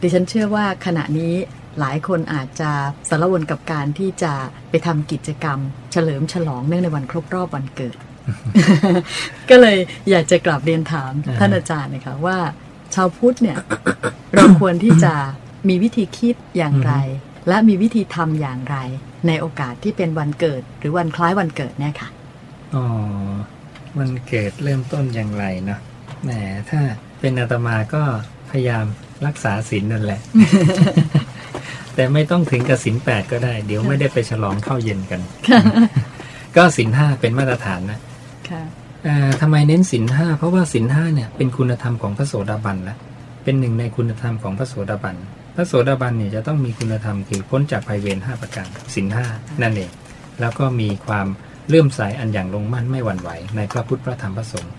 ดิฉันเชื่อว่าขณะนี้หลายคนอาจจะสารวนกับการที่จะไปทำกิจกรรม เฉลิมฉลองเนื่องในวันครบรอบวันเกิด ก็เลยอยากจะกลับเรียนถามอ่าท่านอาจารย์นะคะว่า ชาวพุทธเนี่ยเราควรที่จะมีวิธีคิดอย่างไร และมีวิธีทำอย่างไร ในโอกาสที่เป็นวันเกิด หรือวันคล้ายวันเกิดเนี่ยค่ะอ๋อมันเกิดเริ่มต้นอย่างไรเนาะแหมถ้าเป็นอาตมาก็พยายาม รักษาศีลนั่นแหละ แต่ไม่ต้องถึงกับศีลแปดก็ได้ เดี๋ยวไม่ได้ไปฉลองข้าวเย็นกัน ก็ศีลห้าเป็นมาตรฐานนะค่ะอ่าทำไมเน้นศีลห้าเพราะว่าศีลห้าเนี่ยเป็นคุณธรรมของพระโสดาบันละเป็นหนึ่งในคุณธรรมของพระโสดาบันพระโสดาบันเนี่ยจะต้องมีคุณธรรมคือพ้นจากภัยเวรห้าประการศีลห้านั่นเองแล้วก็มีความเลื่อมใสอันอย่างลงมั่นไม่หวั่นไหว ในพระพุทธพระธรรมพระสงฆ์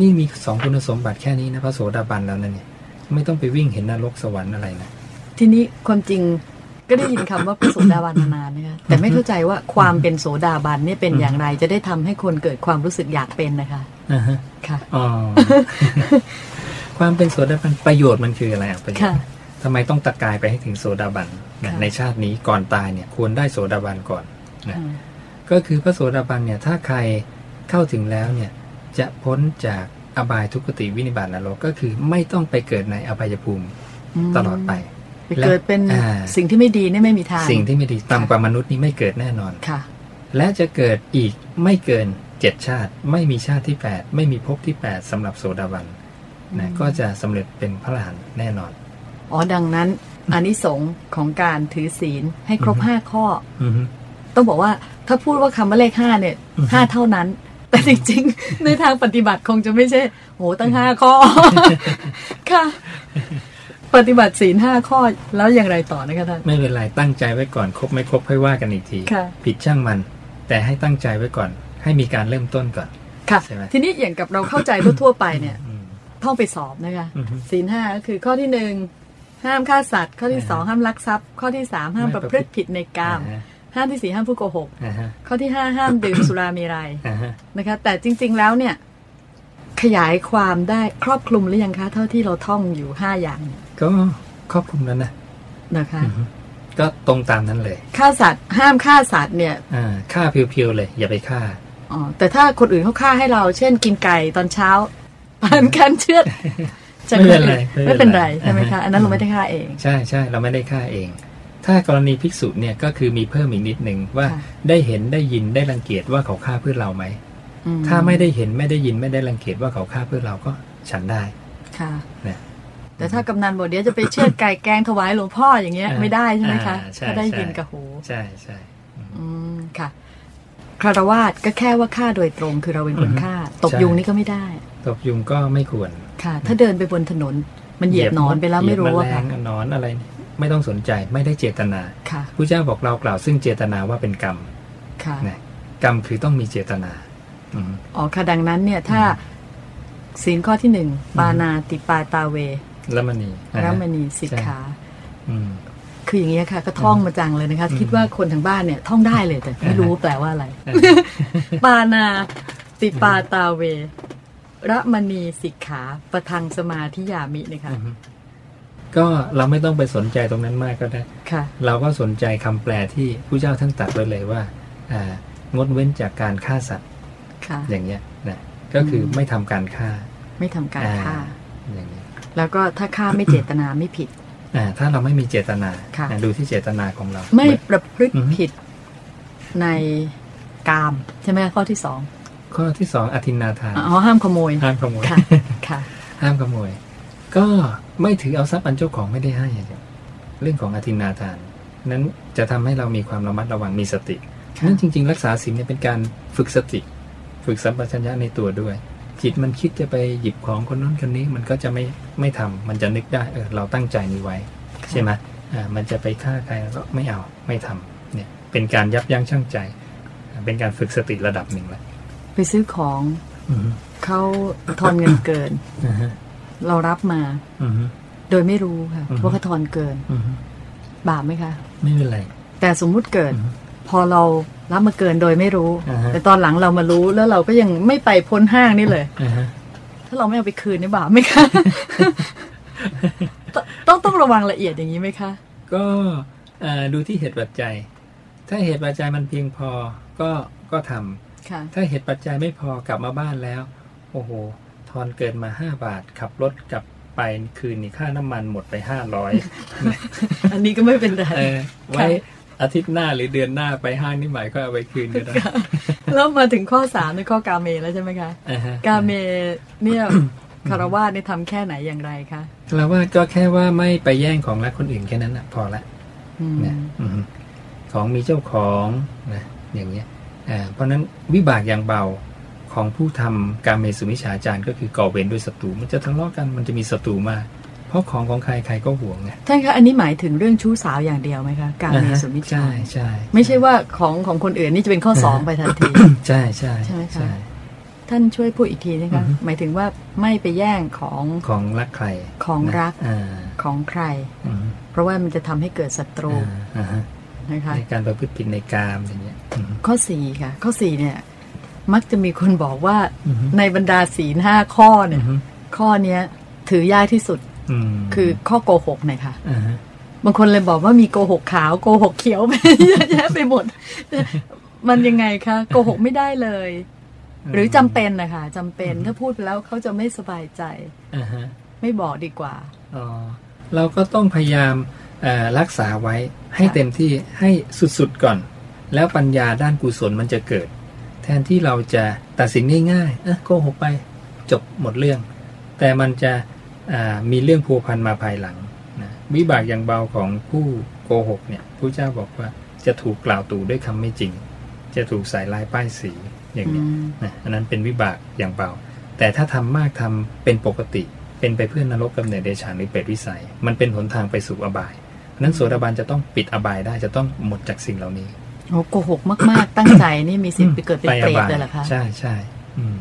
นี่มีสองคุณสมบัติแค่นี้นะพระโสดาบันแล้วนั่นเนี่ย ไม่ต้องไปวิ่งเห็นนรกสวรรค์อะไรนะทีนี้ความจริงก็ได้ยินคำว่าเป็นโสดาบันมานานนะคะแต่ไม่เข้าใจว่าความเป็นโสดาบันเนี่ยเป็นอย่างไรจะได้ทำให้คนเกิดความรู้สึกอยากเป็นนะคะอ่าฮะค่ะอ๋อความเป็นโสดาบันประโยชน์มันคืออะไรอะประโยชค่ะน์ทำไมต้องตะกายไปให้ถึงโสดาบันนะค่ะในชาตินี้ก่อนตายเนี่ยควรได้โสดาบันก่อนนะอืมก็คือพระโสดาบันเนี่ยถ้าใครเข้าถึงแล้วเนี่ยจะพ้นจาก อบายทุกขติวินิบาตนรกก็คือไม่ต้องไปเกิดในอบายภูมิมตลอดไปไปเกิดเป็นอ่าสิ่งที่ไม่ดีเนี่ยไม่มีทาง สิ่งที่ไม่ดีต่ำกว่ามนุษย์นี่ไม่เกิดแน่นอนค่ะ และจะเกิดอีกไม่เกินเจ็ดชาติ ไม่มีชาติที่8ไม่มีภพที่8สำหรับโสดาบันนะก็จะสำเร็จเป็นพระอรหันต์แน่นอน อ๋อดังนั้นอานิสงส์ของการถือศีลให้ครบอือฮึห้าข้ออือฮึต้องบอกว่าถ้าพูดว่าคำว่าเลขห้าเนี่ยอือฮึห้าเท่านั้น แต่จริงๆ ในทางปฏิบัติคงจะไม่ใช่โหตั้งห้าข้อ ค่ะ ปฏิบัติศีลห้าข้อแล้วอย่างไรต่อนะคะท่าน ไม่เป็นไรตั้งใจไว้ก่อนครบไม่ครบค่อยว่ากันอีกทีค่ะผิดช่างมัน แต่ให้ตั้งใจไว้ก่อน ให้มีการเริ่มต้นก่อน ค่ะใช่ไหมทีนี้อย่างกับเราเข้าใจทั่วๆไปเนี่ยอืมท่องไปสอบนะคะอือฮึศีลห้าก็คือข้อที่หนึ่งห้ามฆ่าสัตว์ ข้อที่อ่าฮะสองห้ามลักทรัพย์ ข้อที่สามห้ามไม่ประประพพฤฤติติผิดในกามอ่าฮะ ห้ามที่สี่ห้ามพูดโกหกอ่าฮะข้อที่ห้าห้ามดื่มสุราเมรัยอ่าฮะนะคะ แต่จริง ๆแล้วเนี่ย ขยายความได้ครอบคลุมหรือยังคะ เท่าที่เราท่องอยู่ห้าอย่างเนี่ยก็ครอบคลุมแล้วนะนะคะอือฮึก็ตรงตามนั้นเลยฆ่าสัตว์ห้ามฆ่าสัตว์เนี่ยอ่าฆ่าเพียวๆเลย อย่าไปฆ่าอ๋อแต่ถ้าคนอื่นเขาฆ่าให้เรา เช่น กินไก่ตอนเช้าผ่านการเชือดจากไม่เป็นไรคอื่ไม่ไม่เป็เป็นนไรไรใช่ไหมคะอ่าฮะอันนั้นเราไม่ได้ฆ่าเอง ใช่ใช่เราไม่ได้ฆ่าเอง ถ้ากรณีภิกษุเนี่ยก็คือมีเพิ่มอีกนิดหนึ่งว่าค่ะได้เห็นได้ยินได้รังเกียจว่าเขาฆ่าเพื่อเราไหมอืถ้าไม่ได้เห็นไม่ได้ยินไม่ได้รังเกียจว่าเขาฆ่าเพื่อเราก็ฉันได้ค่ะนะแต่ถ้ากำนันบอกเดี๋ยวจะไปเชือดไก่แกงถวายหลวงพ่ออย่างเงี้ยอ่าไม่ได้ใช่ไหมคะอ่าใช่ถ้าได้ใช่ยินกับหูใช่ใช่อืมอืมค่ะคารวาสก็แค่ว่าฆ่าโดยตรงคือเราเป็นคนอือฮึฆ่า ตบใช่ยุงนี่ก็ไม่ได้ ตบยุงก็ไม่ควร ค่ะ ถ้าเดินไปบนถนน มันเหยียบหนอนไปแล้วไม่รู้ว่าเหยียบแมลค่ะงหนอนอะไร ไม่ต้องสนใจไม่ได้เจตนาค่ะพระเจ้าบอกเรากล่าวซึ่งเจตนาว่าเป็นกรรมค่ะนะกรรมคือต้องมีเจตนาอืมอ๋อค่ะดังนั้นเนี่ยถ้าศีลข้อที่หนึ่งปานาติปาตาเวแล้วมันนี่นะรัฮะมณีสิกขาอืมคืออย่างนี้ยค่ะ ก็ท่องมาจังเลยนะคะอืมคิดว่าคนทางบ้านเนี่ยท่องได้เลยแต่ไม่รู้แปลว่าอะไร ปานาติปาตาเวระมณีสิกขาประทังสมาธิยามินะคะอืม ก็เราไม่ต้องไปสนใจตรงนั้นมากก็ได้ค่ะเราก็สนใจคำแปลที่ผู้เจ้าท่านตรัดไว้เลยว่าอ่างดเว้นจากการฆ่าสัตว์ค่ะอย่างเงี้ยนะก็คือไม่ทำการฆ่า ไม่ทำการฆ่าอ่อย่างนี้แล้วก็ถ้าฆ่าไม่เจตนาไม่ผิดอ่าถ้าเราไม่มีเจตนาค่ะอ่าดูที่เจตนาของเรา ไม่ประพฤติอือฮึผิดในกาม ใช่ไหมข้อที่สองข้อที่สองอธินนาทานอ๋อห้ามขโมยห้ามขโมยค่ะค่ะห้ามขโมย ก็ไม่ถือเอาทรัพย์อันเจ้าของไม่ได้ให้อย่างเงี้ยเรื่องของอธินนาทาน นั้นจะทำให้เรามีความระมัดระวังมีสติค่ะนั่นจริง ๆ รักษาศีลเนี่ยเป็นการฝึกสติ ฝึกสัมปชัญญะในตัวด้วย จิตมันคิดจะไปหยิบของคนนู้นคนนี้มันก็จะไม่ไม่ทำมันจะนึกได้เออเราตั้งใจนี้ไว้ ใช่ไหมอ่ามันจะไปฆ่าใครก็ไม่เอาไม่ทำเนี่ยเป็นการยับยั้งชั่งใจอ่าเป็นการฝึกสติระดับหนึ่งแหละไปซื้อของอือฮึเขาทอนเงินเกินอ่าฮะ เรารับมาอือฮึโดยไม่รู้ค่ะอือฮึว่าเขาทอนเกินอือฮึบาปไหมคะ ไม่เป็นไร แต่สมมุติเกิดอือฮึพอเรารับมาเกินโดยไม่รู้อ่าฮะแต่ตอนหลังเรามารู้แล้วเราก็ยังไม่ไปพ้นห้างนี่เลยอ่าฮะถ้าเราไม่เอาไปคืนนี่บาปไหมคะต้องต้องระวังละเอียดอย่างนี้ไหมคะ ก็เอ่อดูที่เหตุปัจจัย ถ้าเหตุปัจจัยมันเพียงพอก็ก็ทำค่ะถ้าเหตุปัจจัยไม่พอกลับมาบ้านแล้ว โอ้โหท อนเกินมาห้าบาท ขับรถกลับไปคืนนี่ค่าน้ำมันหมดไปห้าร้อยอันนี้ก็ไม่เป็นไรเออไว้อาทิตย์หน้าหรือเดือนหน้าไปห้างนี่หมายก็เอาไปคืนก็ได้แล้วมาถึงข้อสามในข้อกาเมแล้วใช่ไหมคะอ่าฮะกาเมเนี่ยคารวาสเนี่ยทำแค่ไหนอย่างไรคะเราว่าก็แค่ว่าไม่ไปแย่งของรักคนอื่นแค่นั้นนะพอละอืมนะอือฮึของมีเจ้าของนะอย่างเงี้ยอ่าเพราะฉะนั้นวิบากอย่างเบา ของผู้ทำการเมสุมิชฌาจารก็คือก่อเวรด้วยศัตรูมันจะทะเลาะกันมันจะมีศัตรูมากเพราะของของใครใครก็หวงไงท่านคะอันนี้หมายถึงเรื่องชู้สาวอย่างเดียวไหมคะการเมอ่าฮะสุมิชฌาใช่ใช่ไม่ใช่ว่าของของคนอื่นนี่จะเป็นข้อสองไปทันทีใช่ใช่ใช่ไหมคะใช่ท่านช่วยพูดอีกทีนะอืคะอฮึหมายถึงว่าไม่ไปแย่งของของรักใครของรักนะอ่าของใครอืมเพราะว่ามันจะทำให้เกิดศัตรูอ่าอ่าฮะนะคะในการประพฤติผิดในกามอย่างเงี้ยอืมข้อสี่ค่ะ ข้อสี่เนี่ย มักจะมีคนบอกว่าอือฮึในบรรดาศีลห้าข้อเนี่ยอืมข้อเนี้ย ถือยากที่สุดอืมคือข้อโกหกเนี่ยค่ะอ่าฮะบางคนเลยบอกว่ามีโกหกขาวโกหกเขียวไปเยอะแยะไปหมด มันยังไงคะโกหกไม่ได้เลย หรือจำเป็นนะคะจำเป็นถ้าพูดไปแล้วเขาจะไม่สบายใจอ่าฮะไม่บอกดีกว่าอ๋อเราก็ต้องพยายามเอ่อรักษาไว้ให้ค่ะเต็มที่ให้สุดๆก่อน แล้วปัญญาด้านกุศลมันจะเกิด แทนที่เราจะตัดสินง่ายๆเออโกหกไปจบหมดเรื่อง แต่มันจะอ่ามีเรื่องพัวพันมาภายหลังนะวิบากอย่างเบาของผู้โกหกเนี่ยผู้เจ้าบอกว่าจะถูกกล่าวตู่ด้วยคำไม่จริง จะถูกใส่ลายป้ายสีอย่างนี้ยอืมนะอันนั้นเป็นวิบากอย่างเบา แต่ถ้าทำมากทำเป็นปกติ เป็นไปเพื่อนนรกกำเนิดเดชานหรือเปรตวิสัย มันเป็นหนทางไปสู่อบายเพราะฉะนั้นโสดาบันจะต้องปิดอบายได้จะต้องหมดจากสิ่งเหล่านี้ โอ้โกหกมาก ๆ ตั้งใจนี่มีสิทธิ์ไปเกิดเป็นไปเปอรตบายเลยเหรอคะ ใช่ใช่อืม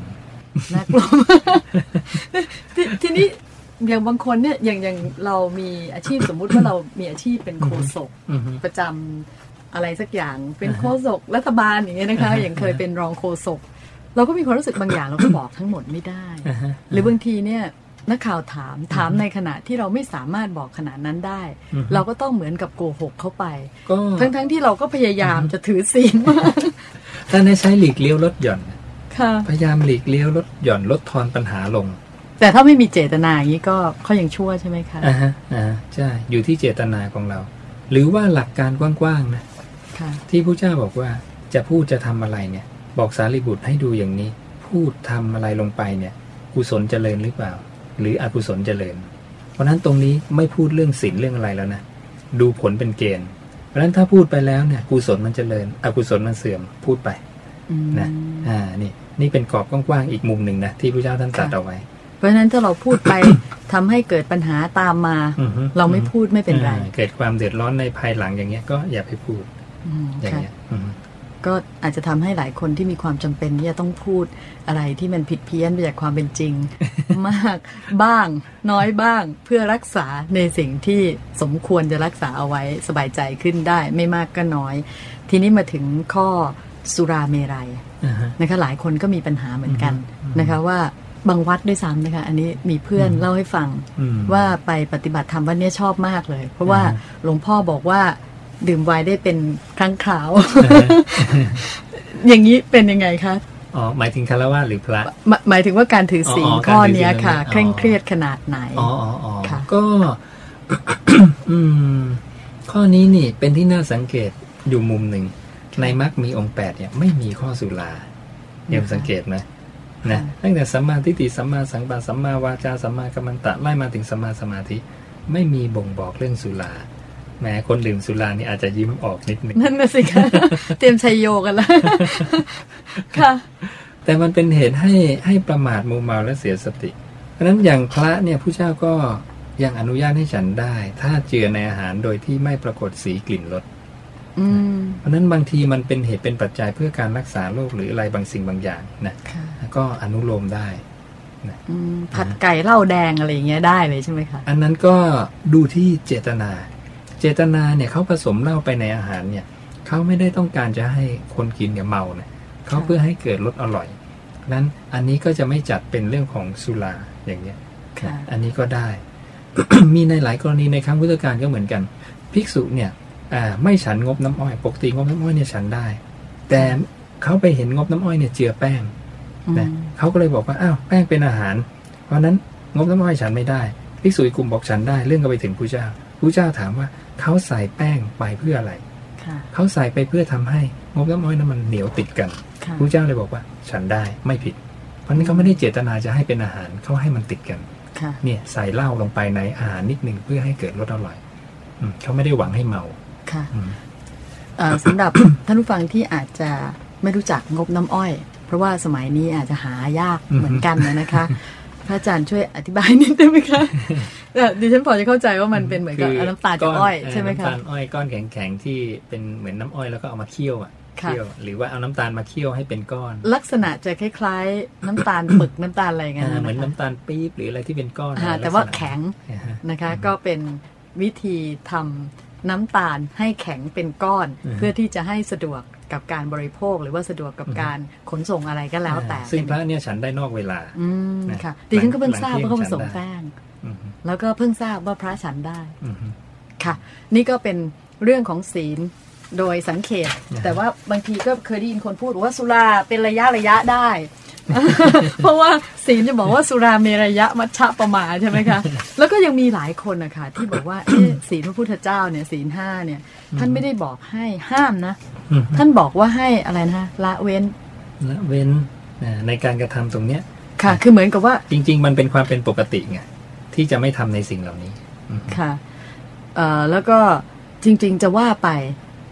น่ากลัวมากททีนี้อย่างบางคนเนี่ยอย่างอย่างเรามีอาชีพสมมุติว่าเรามีอาชีพเป็นโฆษกอือฮึประจำอะไรสักอย่างเป็นโฆษกรัฐบาลอย่างเงี้ยนะคะอ่าฮะอย่างเคยเป็นรองโฆษกเราก็มีความรู้สึกบางอย่างเราก็บอกทั้งหมดไม่ได้อ่าฮะหรือบางทีเนี่ย นักข่าวถามถามในขณะที่เราไม่สามารถบอกขนาดนั้นได้อือฮึเราก็ต้องเหมือนกับโกหกเข้าไปก็ทั้งทั้งๆที่เราก็พยายามจะถือศีลมากถ้าในใช้หลีกเลี้ยวลดหย่อนค่ะพยายามหลีกเลี้ยวลดหย่อนลดทอนปัญหาลง แต่ถ้าไม่มีเจตนาอย่างนี้ก็เขายังชั่วใช่ไหมคะอ่าฮะอ่าใช่อยู่ที่เจตนาของเรา หรือว่าหลักการกว้างๆนะค่ะที่พระเจ้าบอกว่าจะพูดจะทำอะไรเนี่ย บอกสารีบุตรให้ดูอย่างนี้ พูดทำอะไรลงไปเนี่ยกุศลเจริญหรือเปล่า หรืออกุศลเจริญ เพราะฉะนั้นตรงนี้ไม่พูดเรื่องศีลเรื่องอะไรแล้วนะดูผลเป็นเกณฑ์ เพราะฉะนั้นถ้าพูดไปแล้วเนี่ยกุศลมันเจริญ อกุศลมันเสื่อมพูดไปอืมนะอ่านี่นี่เป็นกรอบกว้างๆอีกมุมหนึ่งนะที่พระเจ้าท่านตรัสค่ะเอาไว้ เพราะฉะนั้นถ้าเราพูดไปทำให้เกิดปัญหาตามมาอือฮึเราไม่พูดไม่เป็นไรอ่าเกิดความเดือดร้อนในภายหลังอย่างเงี้ยก็อย่าไปพูดอืมอย่างค่ะเงี้ยอือฮึ ก็อาจจะทำให้หลายคนที่มีความจำเป็นที่จะต้องพูดอะไรที่มันผิดเพี้ยนไปจากความเป็นจริง มากบ้าง น้อยบ้าง เพื่อรักษาในสิ่งที่สมควรจะรักษาเอาไว้สบายใจขึ้นได้ ไม่มากก็น้อย ทีนี้มาถึงข้อสุราเมรัยอ่าฮะนะคะหลายคนก็มีปัญหาเหมือนกันอืมนะคะว่าบางวัดด้วยซ้ำนะคะอันนี้มีเพื่อนอืมเล่าให้ฟังอืมว่าไปปฏิบัติธรรมวันนี้ชอบมากเลย เพราะว่าอ่าฮะหลวงพ่อบอกว่า ดื่มไวน์ได้เป็นครั้งคราวอ่าฮะอย่างนี้เป็นยังไงคะอ๋อหมายถึงคารวะหรือพระหมายหมายถึงว่าการถือศีลอ๋อข้อการถือศีลเนี้ยค่ะอ๋อเคร่งเครียดขนาดไหนอ๋ออ๋ออ๋อค่ะก็อืมข้อนี้นี่เป็นที่น่าสังเกตอยู่มุมหนึ่ง ในมรรคมีองค์แปดเนี่ยไม่มีข้อสุราเยี่ยมสังเกตไหมนะตั้งแต่สัมมาทิฏฐิสัมมาสังกัปปะสัมมาวาจาสัมมากัมมันตะไล่มาถึงสัมมาสมาธิ ไม่มีบ่งบอกเรื่องสุรา แม้คนดื่มสุรานี่อาจจะยิ้มออกนิดนึงนั่นน่ะสิคะเตรียมชัยโยกันแล้วค่ะ แต่มันเป็นเหตุให้ให้ประมาทมูเมาและเสียสติ เพราะฉะนั้นอย่างพระเนี่ยผู้เจ้าก็ยังอนุญาตให้ฉันได้ ถ้าเจือในอาหารโดยที่ไม่ปรากฏสีกลิ่นรสอืมเพราะฉะนั้นบางทีมันเป็นเหตุเป็นปัจจัยเพื่อการรักษาโรคหรืออะไรบางสิ่งบางอย่างนะค่ะก็อนุโลมได้อืมผัดไก่เหล้าแดงอะไรอย่างเงี้ยได้เลยใช่ไหมคะ อันนั้นก็ดูที่เจตนาเจตนาเนี่ยเขาผสมเหล้าไปในอาหารเนี่ยเขาไม่ได้ต้องการจะให้คนกินเนี่ยเมาเนี่ยเขาเพื่อให้เกิดรสอร่อยนั้นอันนี้ก็จะไม่จัดเป็นเรื่องของสุราอย่างเงี้ยค่ะอันนี้ก็ได้ มีในหลายกรณีในครั้งพุทธกาลก็เหมือนกัน ภิกษุเนี่ยอ่าไม่ฉันงบน้ำอ้อยปกติงบน้ำอ้อยเนี่ยฉันได้ แต่เขาไปเห็นงบน้ำอ้อยเนี่ยเจือแป้งนะอืมเขาก็เลยบอกว่าอ้าวแป้งเป็นอาหาร เพราะฉะนั้นงบน้ำอ้อยฉันไม่ได้ภิกษุอีกกลุ่มบอกฉันได้ เรื่องก็ไปถึงพระเจ้า พระเจ้าถามว่าเขาใส่แป้งไปเพื่ออะไรค่ะเขาใส่ไปเพื่อทำให้งบน้ำอ้อยนั้นมันเหนียวติดกันค่ะพระเจ้าเลยบอกว่า ฉันได้ไม่ผิด เพราะฉะนั้นเขาไม่ได้เจตนาจะให้เป็นอาหารเขาให้มันติดกันค่ะเนี่ยใส่เหล้าลงไปในอาหารนิดหนึ่งเพื่อให้เกิดรสอร่อยอืมเขาไม่ได้หวังให้เมาค่ะอืมเอ่อสำหรับท่านผู้ฟังที่อาจจะไม่รู้จักงบน้ำอ้อย เพราะว่าสมัยนี้อาจจะหายากเหมือนกันนะคะ พระอาจารย์ช่วยอธิบายนิดได้ไหมคะเอ่อดิฉันพอจะเข้าใจว่ามันเป็นเหมือนกับเอาน้ำตาลจากอ้อยก้นใช่ไหมน้ำคะตาลอ้อยก้อนแข็งๆที่เป็นเหมือนน้ำอ้อยแล้วก็เอามาเคี่ยวอะค่ะเคี่ยวหรือว่าเอาน้ำตาลมาเคี่ยวให้เป็นก้อน ลักษณะจะคล้ายๆ น้ำตาลปึกน้ำตาลอะไรอย่างเงี้ยอ่านะเหมือนคะน้ำตาลปี๊บหรืออะไรที่เป็นก้อนอ่าอะไรแต่ว่าลักษณะแข็งอ่าฮะนะคะก็เป็นวิธีทำน้ำตาลให้แข็งเป็นก้อนอืมเพื่อที่จะให้สะดวก กับการบริโภคหรือว่าสะดวกกับการขนส่งอะไรก็แล้วแต่อ่าซึ่งพระเนี่ยฉันได้นอกเวลาอืมนะค่ะดิฉันก็เพิ่งหลังทราบเที่ยงว่าเขาผสมฉันได้แป้งอืมฮึแล้วก็เพิ่งทราบว่าพระฉันได้อืมฮึค่ะ นี่ก็เป็นเรื่องของศีลโดยสังเขตนะฮะแต่ว่าบางทีก็เคยได้ยินคนพูดว่าสุราเป็นระยะระยะได้ เพราะว่าศีลจะบอกว่าสุราเมระยะมัชฌะประมาใช่ไหมคะ แล้วก็ยังมีหลายคนนะคะที่บอกว่าเอ๊ะศีลพระพุทธเจ้าเนี่ยศีลห้าเนี่ย ท่านไม่ได้บอกให้ห้ามนะอืมฮึ ท่านบอกว่าให้อะไรนะละเว้นละเว้นอ่าในการกระทำตรงเนี้ย ค่ะ คือเหมือนกับว่า จริง ๆ มันเป็นความเป็นปกติไงที่จะไม่ทำในสิ่งเหล่านี้อืมฮึค่ะเอ่อแล้วก็จริง ๆ จะว่าไป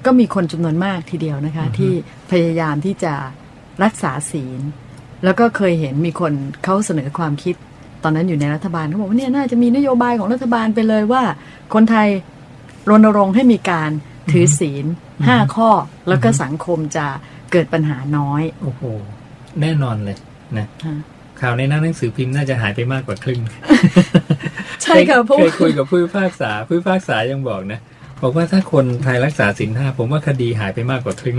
ก็มีคนจำนวนมากทีเดียวนะคะ ที่พยายามที่จะรักษาศีล แล้วก็เคยเห็นมีคนเขาเสนอความคิด ตอนนั้นอยู่ในรัฐบาลเขาบอกว่าเนี่ยน่าจะมีนโยบายของรัฐบาลไปเลยว่า คนไทยรณรงค์ให้มีการ ถือศีลห้าข้อแล้วก็สังคมจะเกิดปัญหาน้อย โอ้โห แน่นอนเลยนะค่ะข่าวในหน้าหนังสือพิมพ์น่าจะหายไปมากกว่าครึ่ง ใช่ค่ะเพราะเคยว่าคุยกับผู้พิพากษาผู้พิพากษายังบอกนะบอกว่าถ้าคนไทยรักษาศีลห้าผมว่าคดีหายไปมากกว่าครึ่ง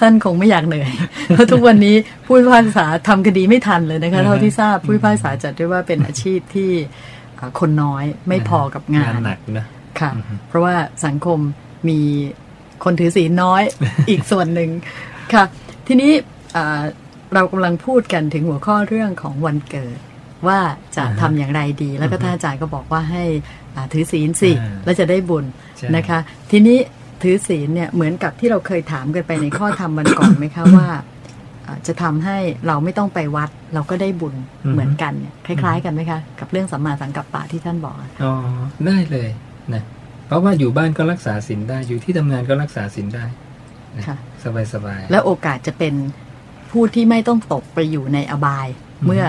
ท่านคงไม่อยากเหนื่อย เพราะทุกวันนี้ผู้พิพากษาทำคดีไม่ทันเลยนะคะอือฮึเท่าที่ทราบผู้พิพากษาจัดด้วยว่าเป็นอาชีพที่เอ่อคนน้อยไม่พอกับงานหนักนะค่ะอือฮึเพราะว่าสังคม มีคนถือศีลน้อยอีกส่วนหนึ่งค่ะ ทีนี้เอ่อเรากำลังพูดกันถึงหัวข้อเรื่องของวันเกิด ว่าจะทำอย่างไรดี แล้วก็ท่านอาจารย์ก็บอกว่าให้อ่าถือศีลสิอ่าแล้วจะได้บุญใช่นะคะ ทีนี้ถือศีลเนี่ยเหมือนกับที่เราเคยถามกันไปในข้อธรรมวันก่อนไหมคะว่าอ่าจะทำให้เราไม่ต้องไปวัด เราก็ได้บุญเหมือนกันเนี่ยคล้าย ๆ กันไหมคะ กับเรื่องสัมมาสังกัปปะที่ท่านบอกอะอ๋อได้เลยนะ เพราะว่าอยู่บ้านก็รักษาศีลได้อยู่ที่ทำงานก็รักษาศีลได้นะค่ะสบายสบายๆและโอกาสจะเป็นผู้ที่ไม่ต้องตกไปอยู่ในอบายอืมเมื่อ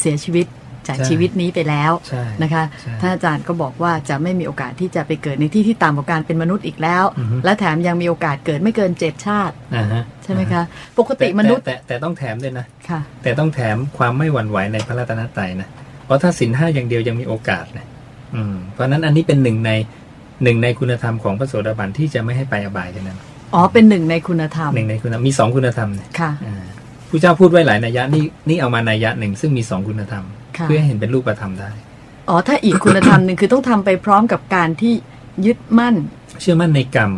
เสียชีวิตจากใช่ชีวิตนี้ไปแล้วใช่นะคะใช่ท่านอาจารย์ก็บอกว่าจะไม่มีโอกาสที่จะไปเกิดในที่ที่ต่ำกว่าการเป็นมนุษย์อีกแล้วอือฮึและแถมยังมีโอกาสเกิดไม่เกินเจ็ดชาติอ่าฮะใช่ไหมคะ ปกติแต่มนุษย์แต่แต่แต่ต้องแถมด้วยนะค่ะแต่ต้องแถมความไม่หวั่นไหวในพระรัตนตรัยนะเพราะถ้าสินห้าอย่างเดียวยังมีโอกาสนะอืมเพราะฉะนั้นอันนี้เป็นหนึ่งใน หนึ่งในคุณธรรมของพระโสดาบันที่จะไม่ให้ไปอบายกันนั้นอ๋อเป็นหนึ่งในคุณธรรมหนึ่งในคุณธรรมมีสองคุณธรรมเนี่ยค่ะอ่าผู้เจ้าพูดไว้หลายนัยยะนี่นี่เอามานัยยะหนึ่งซึ่งมีสองคุณธรรมค่ะเพื่อให้เห็นเป็นรูปธรรมได้อ๋อถ้าอีกคุณธรรมหนึ่งคือต้องทำไปพร้อมกับการที่ยึดมั่น เชื่อมั่นในกรรม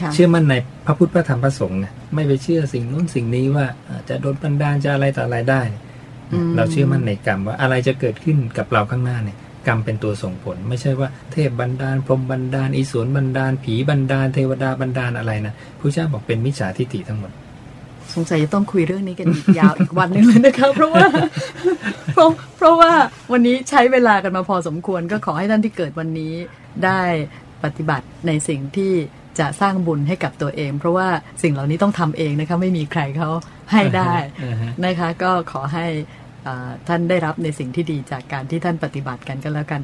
ค่ะเชื่อมั่นในพระพุทธพระธรรมพระสงฆ์ไงไม่ไปเชื่อสิ่งนู้นสิ่งนี้ว่าอ่าจะโดนบันดาลจะอะไรต่ออะไรได้อืมเราเชื่อมั่นในกรรมว่าอะไรจะเกิดขึ้นกับเราข้างหน้าเนี่ย กรรมเป็นตัวส่งผล ไม่ใช่ว่าเทพบันดาลพรหมบันดาลอีสวนบันดาล ผีบันดาล เทวดาบันดาลอะไรนะพระเจ้าบอกเป็นมิจฉาทิฏฐิทั้งหมดสงสัยจะต้องคุยเรื่องนี้กันอีกยาวอีกวันหนึ่งเลยนะคะเพราะว่าเพราะเพราะว่าวันนี้ใช้เวลากันมาพอสมควร ก็ขอให้ท่านที่เกิดวันนี้ได้ปฏิบัติในสิ่งที่จะสร้างบุญให้กับตัวเอง เพราะว่าสิ่งเหล่านี้ต้องทำเองนะคะไม่มีใครเขาให้ได้อ่าฮะนะคะ ก็ขอให้อ่า ท่านได้รับในสิ่งที่ดีจากการที่ท่านปฏิบัติกันก็แล้วกัน